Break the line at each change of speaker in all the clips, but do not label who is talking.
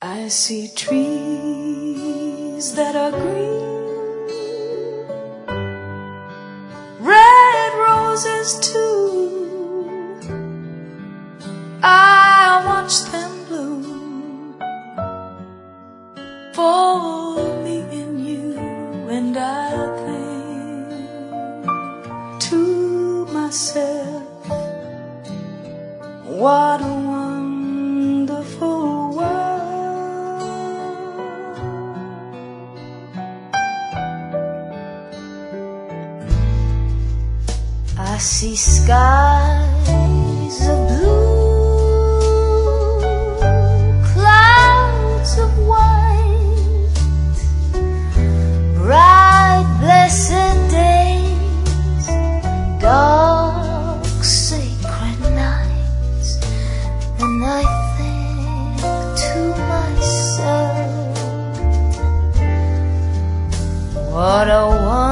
I see trees that are green, red roses too. I watch them bloom for me and you, and I think to myself, what a I see skies of blue, clouds of white, bright, blessed days, dark, sacred nights, and I think to myself, what a wonderful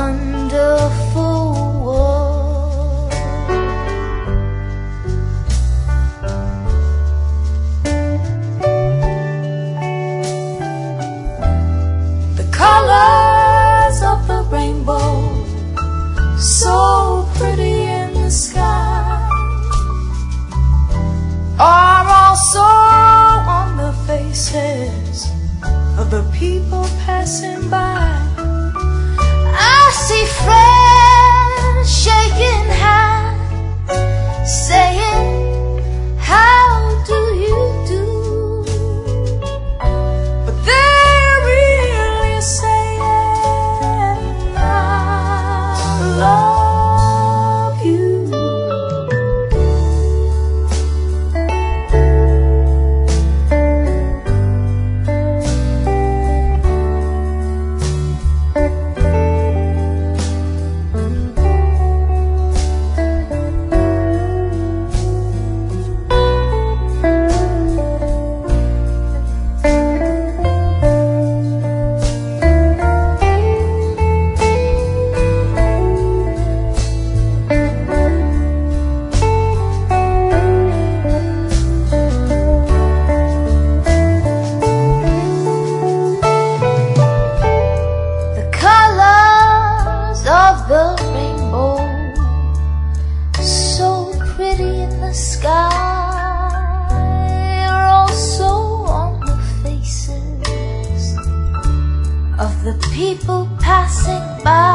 the people passing by.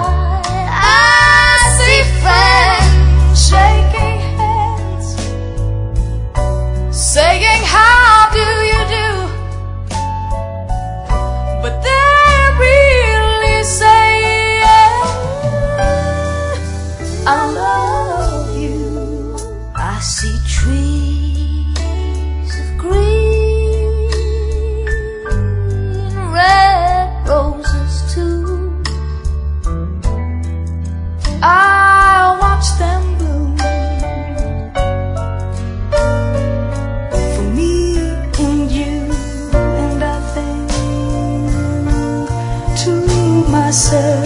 myself.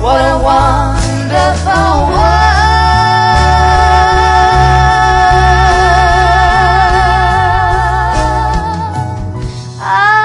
What a wonderful world. I